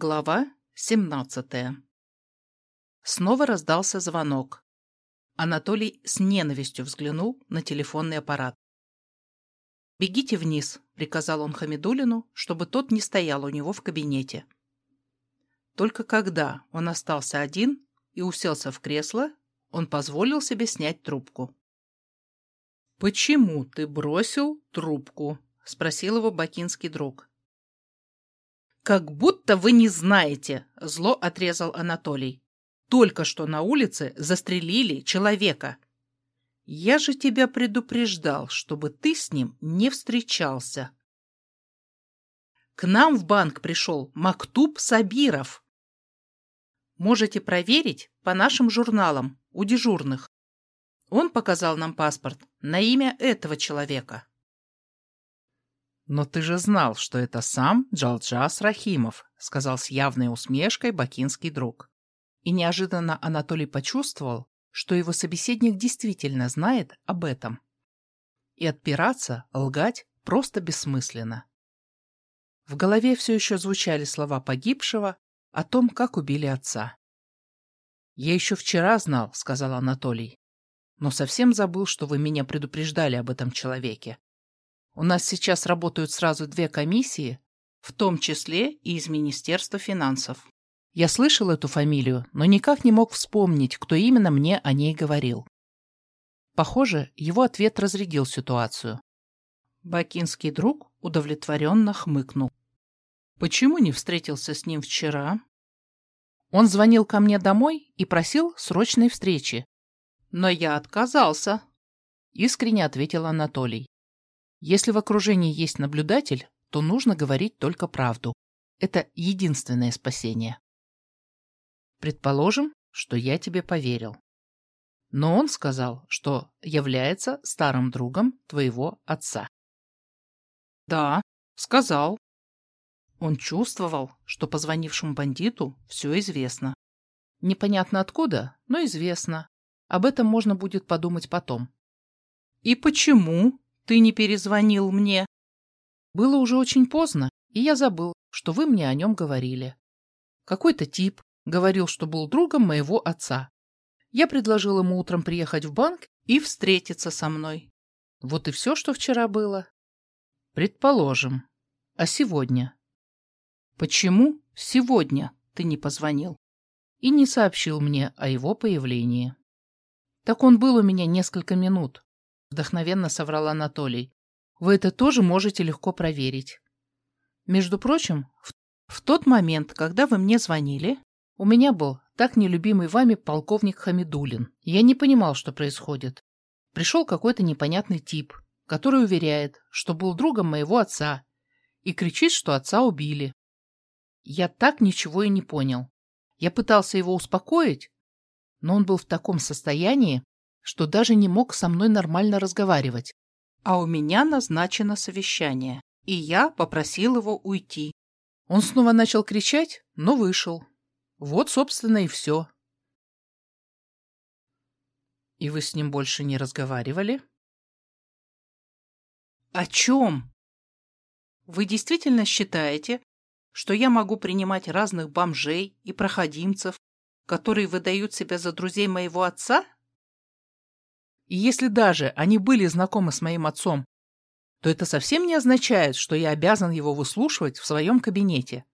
Глава 17 Снова раздался звонок. Анатолий с ненавистью взглянул на телефонный аппарат. «Бегите вниз», — приказал он Хамидулину, чтобы тот не стоял у него в кабинете. Только когда он остался один и уселся в кресло, он позволил себе снять трубку. «Почему ты бросил трубку?» — спросил его бакинский друг. «Как будто вы не знаете!» – зло отрезал Анатолий. «Только что на улице застрелили человека. Я же тебя предупреждал, чтобы ты с ним не встречался». К нам в банк пришел Мактуб Сабиров. Можете проверить по нашим журналам у дежурных. Он показал нам паспорт на имя этого человека. «Но ты же знал, что это сам Джалджас Рахимов», — сказал с явной усмешкой бакинский друг. И неожиданно Анатолий почувствовал, что его собеседник действительно знает об этом. И отпираться, лгать просто бессмысленно. В голове все еще звучали слова погибшего о том, как убили отца. «Я еще вчера знал», — сказал Анатолий, «но совсем забыл, что вы меня предупреждали об этом человеке. У нас сейчас работают сразу две комиссии, в том числе и из Министерства финансов. Я слышал эту фамилию, но никак не мог вспомнить, кто именно мне о ней говорил. Похоже, его ответ разрядил ситуацию. Бакинский друг удовлетворенно хмыкнул. «Почему не встретился с ним вчера?» Он звонил ко мне домой и просил срочной встречи. «Но я отказался», — искренне ответил Анатолий. Если в окружении есть наблюдатель, то нужно говорить только правду. Это единственное спасение. Предположим, что я тебе поверил. Но он сказал, что является старым другом твоего отца. Да, сказал. Он чувствовал, что позвонившему бандиту все известно. Непонятно откуда, но известно. Об этом можно будет подумать потом. И почему? Ты не перезвонил мне. Было уже очень поздно, и я забыл, что вы мне о нем говорили. Какой-то тип говорил, что был другом моего отца. Я предложил ему утром приехать в банк и встретиться со мной. Вот и все, что вчера было. Предположим. А сегодня? Почему сегодня ты не позвонил и не сообщил мне о его появлении? Так он был у меня несколько минут. — вдохновенно соврал Анатолий. «Вы это тоже можете легко проверить. Между прочим, в, в тот момент, когда вы мне звонили, у меня был так нелюбимый вами полковник Хамидулин. Я не понимал, что происходит. Пришел какой-то непонятный тип, который уверяет, что был другом моего отца, и кричит, что отца убили. Я так ничего и не понял. Я пытался его успокоить, но он был в таком состоянии, что даже не мог со мной нормально разговаривать. А у меня назначено совещание, и я попросил его уйти. Он снова начал кричать, но вышел. Вот, собственно, и все. И вы с ним больше не разговаривали? О чем? Вы действительно считаете, что я могу принимать разных бомжей и проходимцев, которые выдают себя за друзей моего отца? И если даже они были знакомы с моим отцом, то это совсем не означает, что я обязан его выслушивать в своем кабинете.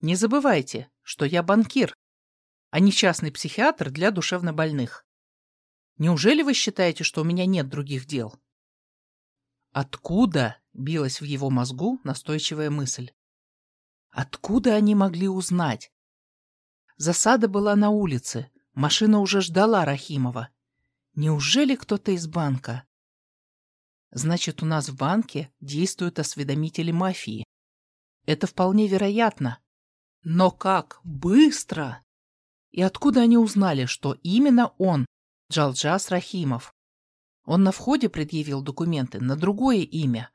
Не забывайте, что я банкир, а не частный психиатр для душевнобольных. Неужели вы считаете, что у меня нет других дел? Откуда билась в его мозгу настойчивая мысль? Откуда они могли узнать? Засада была на улице, машина уже ждала Рахимова. Неужели кто-то из банка? Значит, у нас в банке действуют осведомители мафии. Это вполне вероятно. Но как быстро! И откуда они узнали, что именно он, Джалджас Рахимов? Он на входе предъявил документы на другое имя.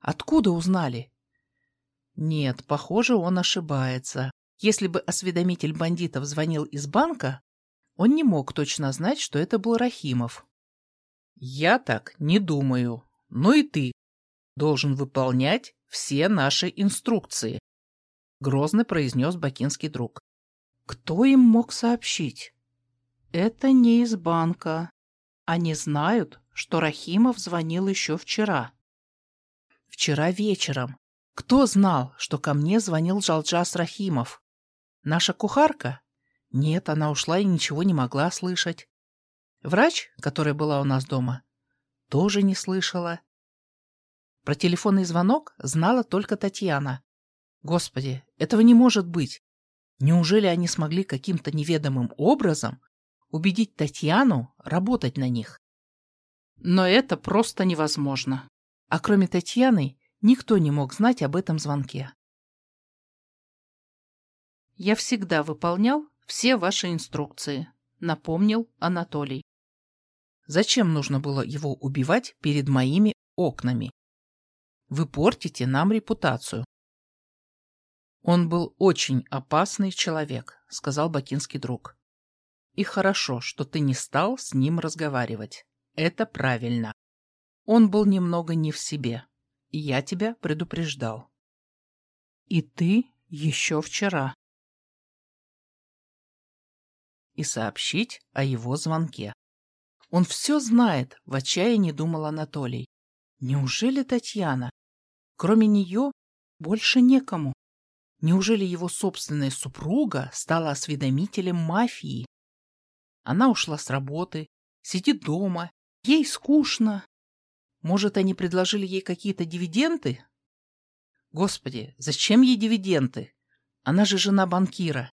Откуда узнали? Нет, похоже, он ошибается. Если бы осведомитель бандитов звонил из банка, он не мог точно знать, что это был Рахимов. «Я так не думаю. Но и ты должен выполнять все наши инструкции. — грозно произнес бакинский друг. «Кто им мог сообщить?» «Это не из банка. Они знают, что Рахимов звонил еще вчера». «Вчера вечером. Кто знал, что ко мне звонил Жалджас Рахимов? Наша кухарка? Нет, она ушла и ничего не могла слышать. Врач, которая была у нас дома, тоже не слышала. Про телефонный звонок знала только Татьяна. Господи, этого не может быть. Неужели они смогли каким-то неведомым образом убедить Татьяну работать на них? Но это просто невозможно. А кроме Татьяны, никто не мог знать об этом звонке. «Я всегда выполнял все ваши инструкции», — напомнил Анатолий. «Зачем нужно было его убивать перед моими окнами? Вы портите нам репутацию». «Он был очень опасный человек», — сказал бакинский друг. «И хорошо, что ты не стал с ним разговаривать. Это правильно. Он был немного не в себе, я тебя предупреждал». «И ты еще вчера», и сообщить о его звонке. Он все знает, в отчаянии думал Анатолий. Неужели Татьяна? Кроме нее больше некому. Неужели его собственная супруга стала осведомителем мафии? Она ушла с работы, сидит дома, ей скучно. Может, они предложили ей какие-то дивиденды? Господи, зачем ей дивиденды? Она же жена банкира.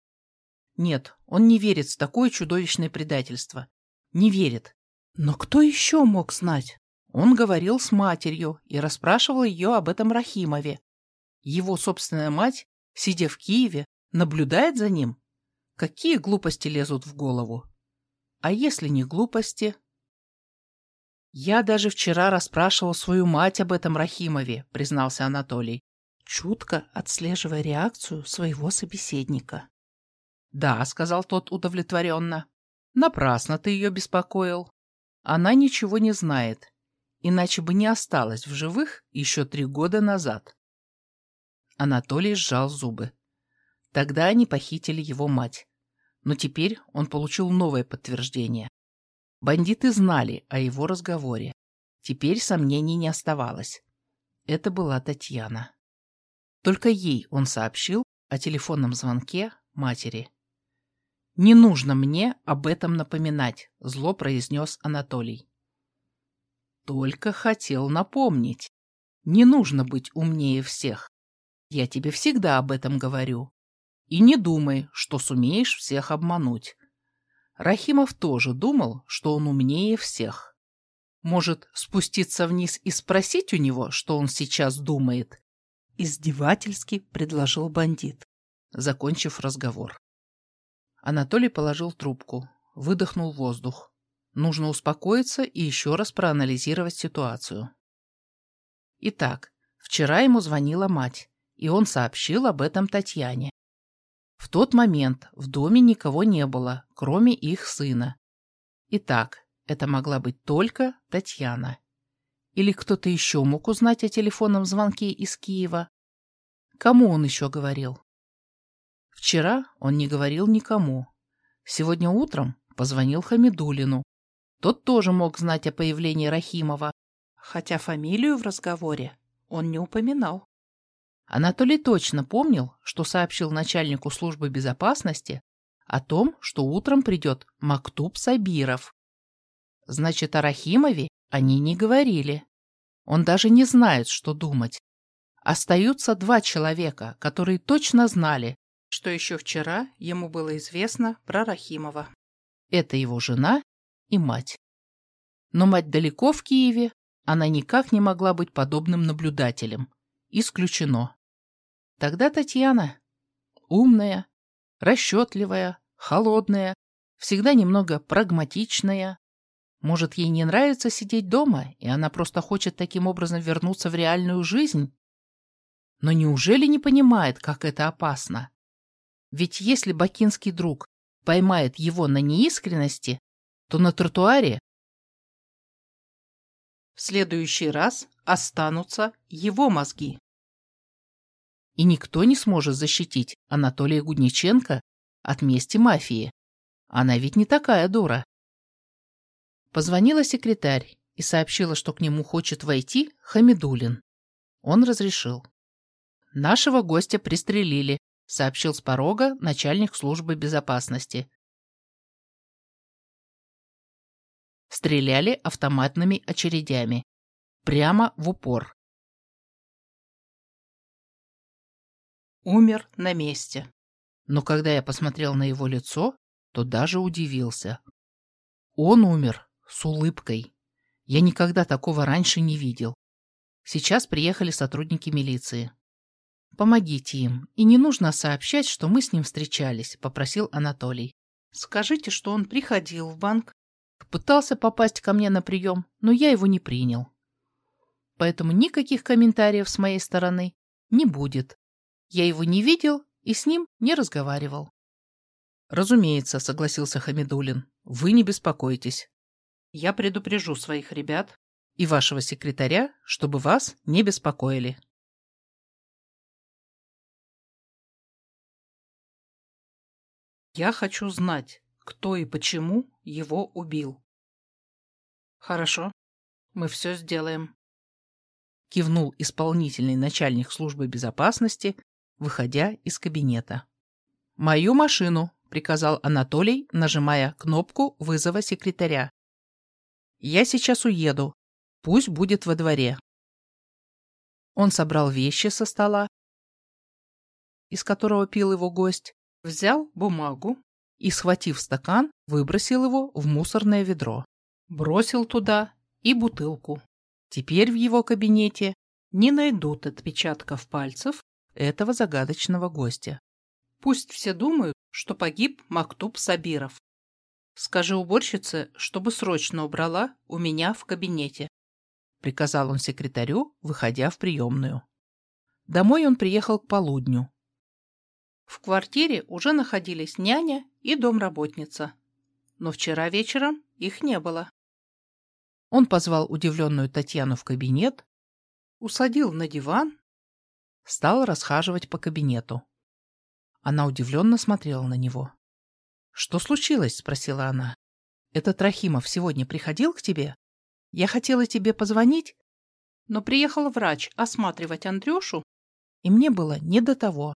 Нет, он не верит в такое чудовищное предательство. Не верит. Но кто еще мог знать? Он говорил с матерью и расспрашивал ее об этом Рахимове. Его собственная мать, сидя в Киеве, наблюдает за ним? Какие глупости лезут в голову? А если не глупости? Я даже вчера расспрашивал свою мать об этом Рахимове, признался Анатолий, чутко отслеживая реакцию своего собеседника. «Да», — сказал тот удовлетворенно. «Напрасно ты ее беспокоил. Она ничего не знает, иначе бы не осталась в живых еще три года назад». Анатолий сжал зубы. Тогда они похитили его мать. Но теперь он получил новое подтверждение. Бандиты знали о его разговоре. Теперь сомнений не оставалось. Это была Татьяна. Только ей он сообщил о телефонном звонке матери. «Не нужно мне об этом напоминать», — зло произнес Анатолий. «Только хотел напомнить. Не нужно быть умнее всех. Я тебе всегда об этом говорю. И не думай, что сумеешь всех обмануть. Рахимов тоже думал, что он умнее всех. Может, спуститься вниз и спросить у него, что он сейчас думает?» Издевательски предложил бандит, закончив разговор. Анатолий положил трубку, выдохнул воздух. Нужно успокоиться и еще раз проанализировать ситуацию. Итак, вчера ему звонила мать, и он сообщил об этом Татьяне. В тот момент в доме никого не было, кроме их сына. Итак, это могла быть только Татьяна. Или кто-то еще мог узнать о телефонном звонке из Киева? Кому он еще говорил? Вчера он не говорил никому. Сегодня утром позвонил Хамидулину. Тот тоже мог знать о появлении Рахимова, хотя фамилию в разговоре он не упоминал. Анатолий точно помнил, что сообщил начальнику службы безопасности о том, что утром придет Мактуб Сабиров. Значит, о Рахимове они не говорили. Он даже не знает, что думать. Остаются два человека, которые точно знали, что еще вчера ему было известно про Рахимова. Это его жена и мать. Но мать далеко в Киеве, она никак не могла быть подобным наблюдателем. Исключено. Тогда Татьяна, умная, расчетливая, холодная, всегда немного прагматичная. Может, ей не нравится сидеть дома, и она просто хочет таким образом вернуться в реальную жизнь? Но неужели не понимает, как это опасно? Ведь если бакинский друг поймает его на неискренности, то на тротуаре в следующий раз останутся его мозги. И никто не сможет защитить Анатолия Гудниченко от мести мафии. Она ведь не такая дура. Позвонила секретарь и сообщила, что к нему хочет войти Хамидулин. Он разрешил. «Нашего гостя пристрелили», — сообщил с порога начальник службы безопасности. Стреляли автоматными очередями. Прямо в упор. Умер на месте. Но когда я посмотрел на его лицо, то даже удивился. Он умер с улыбкой. Я никогда такого раньше не видел. Сейчас приехали сотрудники милиции. «Помогите им, и не нужно сообщать, что мы с ним встречались», — попросил Анатолий. «Скажите, что он приходил в банк». Пытался попасть ко мне на прием, но я его не принял. Поэтому никаких комментариев с моей стороны не будет. Я его не видел и с ним не разговаривал. «Разумеется», — согласился Хамидулин. «Вы не беспокойтесь. Я предупрежу своих ребят и вашего секретаря, чтобы вас не беспокоили». Я хочу знать, кто и почему его убил. Хорошо, мы все сделаем. Кивнул исполнительный начальник службы безопасности, выходя из кабинета. «Мою машину!» — приказал Анатолий, нажимая кнопку вызова секретаря. «Я сейчас уеду. Пусть будет во дворе». Он собрал вещи со стола, из которого пил его гость, взял бумагу и, схватив стакан, выбросил его в мусорное ведро. Бросил туда и бутылку. Теперь в его кабинете не найдут отпечатков пальцев этого загадочного гостя. Пусть все думают, что погиб Мактуб Сабиров. Скажи уборщице, чтобы срочно убрала у меня в кабинете. Приказал он секретарю, выходя в приемную. Домой он приехал к полудню. В квартире уже находились няня и домработница. Но вчера вечером их не было. Он позвал удивленную Татьяну в кабинет, усадил на диван, стал расхаживать по кабинету. Она удивленно смотрела на него. «Что случилось?» — спросила она. «Этот Рахимов сегодня приходил к тебе? Я хотела тебе позвонить, но приехал врач осматривать Андрюшу, и мне было не до того.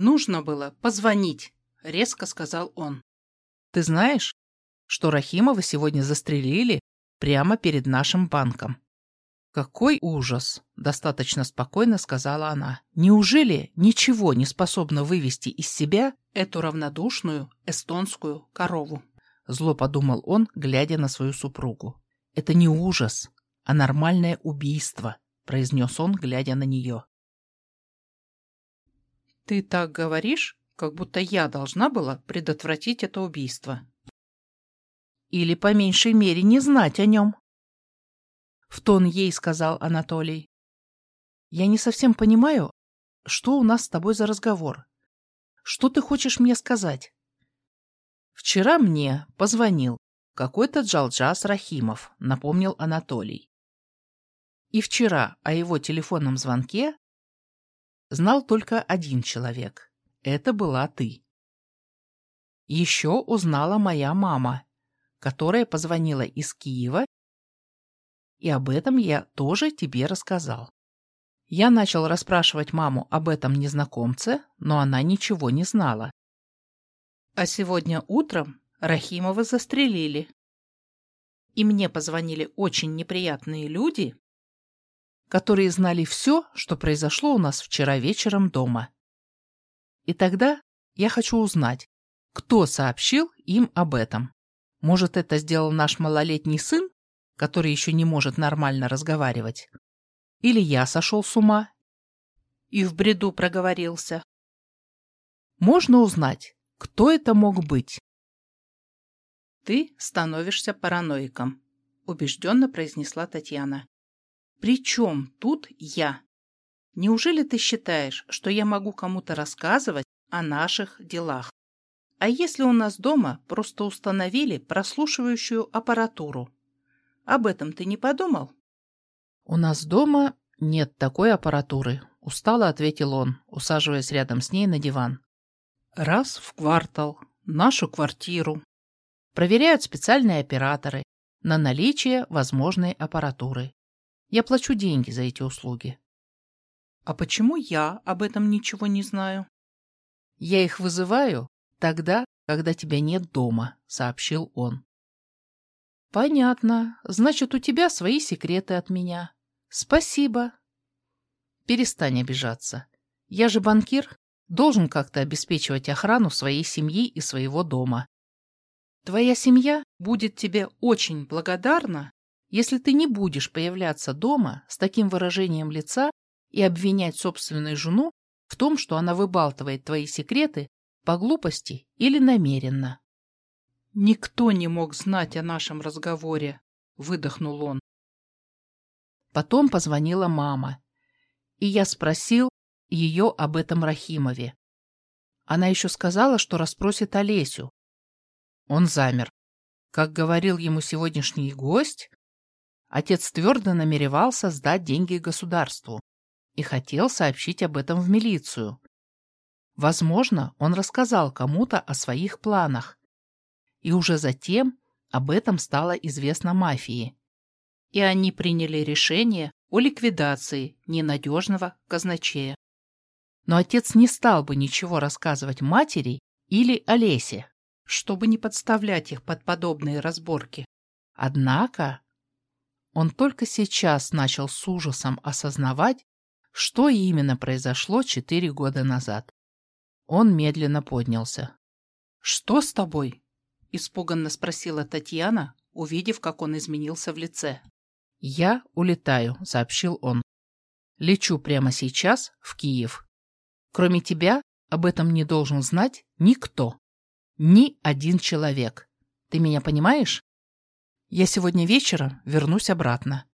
Нужно было позвонить, резко сказал он. Ты знаешь, что Рахимова сегодня застрелили прямо перед нашим банком? Какой ужас, достаточно спокойно сказала она. Неужели ничего не способно вывести из себя эту равнодушную эстонскую корову? Зло подумал он, глядя на свою супругу. Это не ужас, а нормальное убийство, произнес он, глядя на нее. Ты так говоришь, как будто я должна была предотвратить это убийство. Или, по меньшей мере, не знать о нем. В тон ей сказал Анатолий. Я не совсем понимаю, что у нас с тобой за разговор. Что ты хочешь мне сказать? Вчера мне позвонил какой-то Джалджас Рахимов, напомнил Анатолий. И вчера о его телефонном звонке знал только один человек. Это была ты. Еще узнала моя мама, которая позвонила из Киева, и об этом я тоже тебе рассказал. Я начал расспрашивать маму об этом незнакомце, но она ничего не знала. А сегодня утром Рахимова застрелили. И мне позвонили очень неприятные люди которые знали все, что произошло у нас вчера вечером дома. И тогда я хочу узнать, кто сообщил им об этом. Может, это сделал наш малолетний сын, который еще не может нормально разговаривать? Или я сошел с ума и в бреду проговорился? Можно узнать, кто это мог быть? «Ты становишься параноиком», — убежденно произнесла Татьяна. «При чем тут я? Неужели ты считаешь, что я могу кому-то рассказывать о наших делах? А если у нас дома просто установили прослушивающую аппаратуру? Об этом ты не подумал?» «У нас дома нет такой аппаратуры», — устало ответил он, усаживаясь рядом с ней на диван. Раз в квартал, нашу квартиру. Проверяют специальные операторы на наличие возможной аппаратуры. Я плачу деньги за эти услуги. А почему я об этом ничего не знаю? Я их вызываю тогда, когда тебя нет дома, сообщил он. Понятно. Значит, у тебя свои секреты от меня. Спасибо. Перестань обижаться. Я же банкир, должен как-то обеспечивать охрану своей семьи и своего дома. Твоя семья будет тебе очень благодарна, если ты не будешь появляться дома с таким выражением лица и обвинять собственную жену в том, что она выбалтывает твои секреты по глупости или намеренно. «Никто не мог знать о нашем разговоре», — выдохнул он. Потом позвонила мама, и я спросил ее об этом Рахимове. Она еще сказала, что расспросит Олесю. Он замер. Как говорил ему сегодняшний гость, отец твердо намеревался сдать деньги государству и хотел сообщить об этом в милицию. Возможно, он рассказал кому-то о своих планах, и уже затем об этом стало известно мафии. И они приняли решение о ликвидации ненадежного казначея. Но отец не стал бы ничего рассказывать матери или Олесе, чтобы не подставлять их под подобные разборки. Однако он только сейчас начал с ужасом осознавать, что именно произошло четыре года назад. Он медленно поднялся. «Что с тобой?» – испуганно спросила Татьяна, увидев, как он изменился в лице. «Я улетаю», — сообщил он. «Лечу прямо сейчас в Киев. Кроме тебя об этом не должен знать никто. Ни один человек. Ты меня понимаешь? Я сегодня вечером вернусь обратно.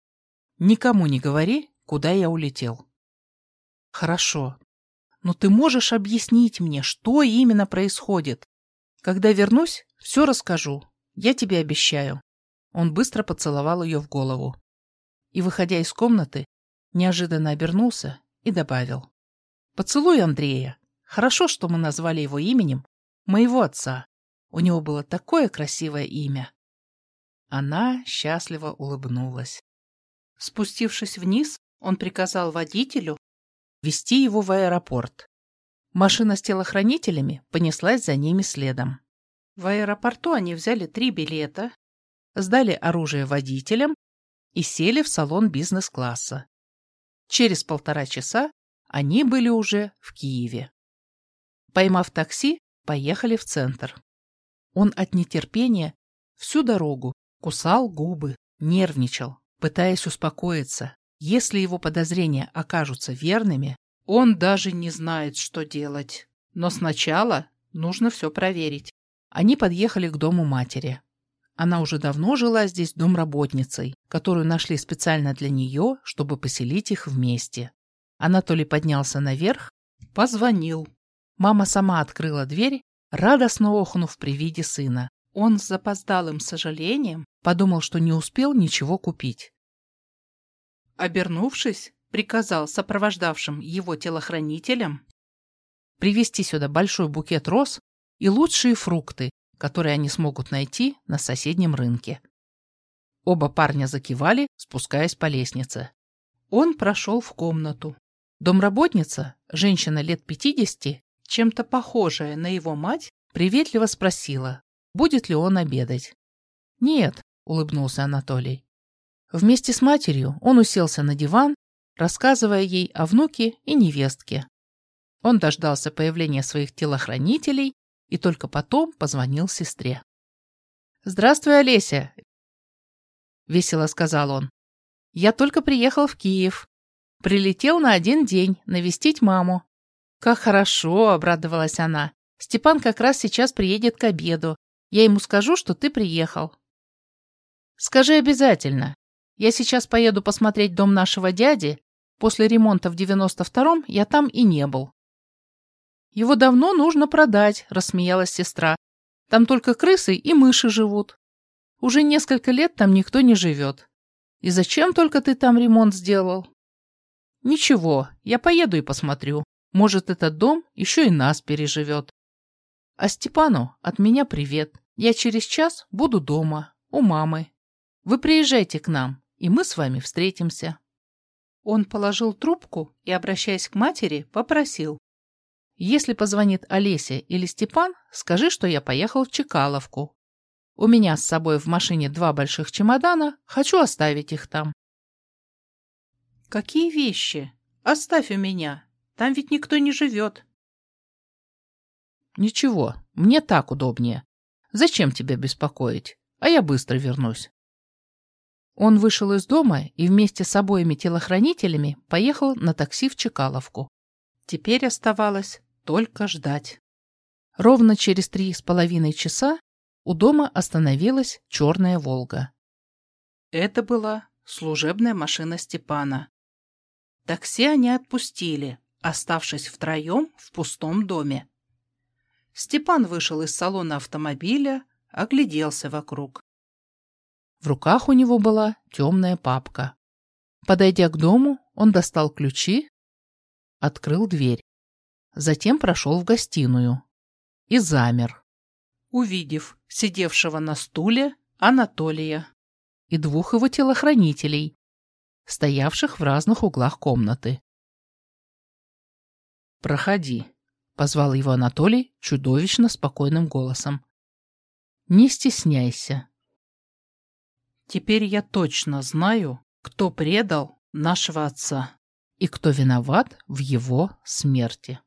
Никому не говори, куда я улетел». «Хорошо. Но ты можешь объяснить мне, что именно происходит? Когда вернусь, все расскажу. Я тебе обещаю». Он быстро поцеловал ее в голову и, выходя из комнаты, неожиданно обернулся и добавил. «Поцелуй Андрея. Хорошо, что мы назвали его именем моего отца. У него было такое красивое имя». Она счастливо улыбнулась. Спустившись вниз, он приказал водителю вести его в аэропорт. Машина с телохранителями понеслась за ними следом. В аэропорту они взяли три билета, сдали оружие водителям и сели в салон бизнес-класса. Через полтора часа они были уже в Киеве. Поймав такси, поехали в центр. Он от нетерпения всю дорогу кусал губы, нервничал, пытаясь успокоиться. Если его подозрения окажутся верными, он даже не знает, что делать. Но сначала нужно все проверить. Они подъехали к дому матери. Она уже давно жила здесь домработницей, которую нашли специально для нее, чтобы поселить их вместе. Анатолий поднялся наверх, позвонил. Мама сама открыла дверь, радостно охнув при виде сына. Он с запоздалым сожалением подумал, что не успел ничего купить. Обернувшись, приказал сопровождавшим его телохранителям привезти сюда большой букет роз и лучшие фрукты, которые они смогут найти на соседнем рынке. Оба парня закивали, спускаясь по лестнице. Он прошел в комнату. Домработница, женщина лет пятидесяти, чем-то похожая на его мать, приветливо спросила, будет ли он обедать. «Нет», — улыбнулся Анатолий. Вместе с матерью он уселся на диван, рассказывая ей о внуке и невестке. Он дождался появления своих телохранителей и только потом позвонил сестре. «Здравствуй, Олеся!» — весело сказал он. «Я только приехал в Киев. Прилетел на один день навестить маму». «Как хорошо!» — обрадовалась она. «Степан как раз сейчас приедет к обеду. Я ему скажу, что ты приехал». «Скажи обязательно. Я сейчас поеду посмотреть дом нашего дяди. После ремонта в девяносто втором я там и не был. Его давно нужно продать, рассмеялась сестра. Там только крысы и мыши живут. Уже несколько лет там никто не живет. И зачем только ты там ремонт сделал? Ничего, я поеду и посмотрю. Может, этот дом еще и нас переживет. А Степану от меня привет. Я через час буду дома, у мамы. Вы приезжайте к нам, и мы с вами встретимся. Он положил трубку и, обращаясь к матери, попросил. Если позвонит Олеся или Степан, скажи, что я поехал в Чекаловку. У меня с собой в машине два больших чемодана, хочу оставить их там. Какие вещи? Оставь у меня. Там ведь никто не живет. Ничего, мне так удобнее. Зачем тебя беспокоить? А я быстро вернусь. Он вышел из дома и вместе с обоими телохранителями поехал на такси в Чекаловку. Теперь оставалось только ждать. Ровно через три с половиной часа у дома остановилась черная «Волга». Это была служебная машина Степана. Такси они отпустили, оставшись втроем в пустом доме. Степан вышел из салона автомобиля, огляделся вокруг. В руках у него была темная папка. Подойдя к дому, он достал ключи, открыл дверь. Затем прошел в гостиную и замер, увидев сидевшего на стуле Анатолия и двух его телохранителей, стоявших в разных углах комнаты. «Проходи», — позвал его Анатолий чудовищно спокойным голосом. «Не стесняйся». «Теперь я точно знаю, кто предал нашего отца и кто виноват в его смерти».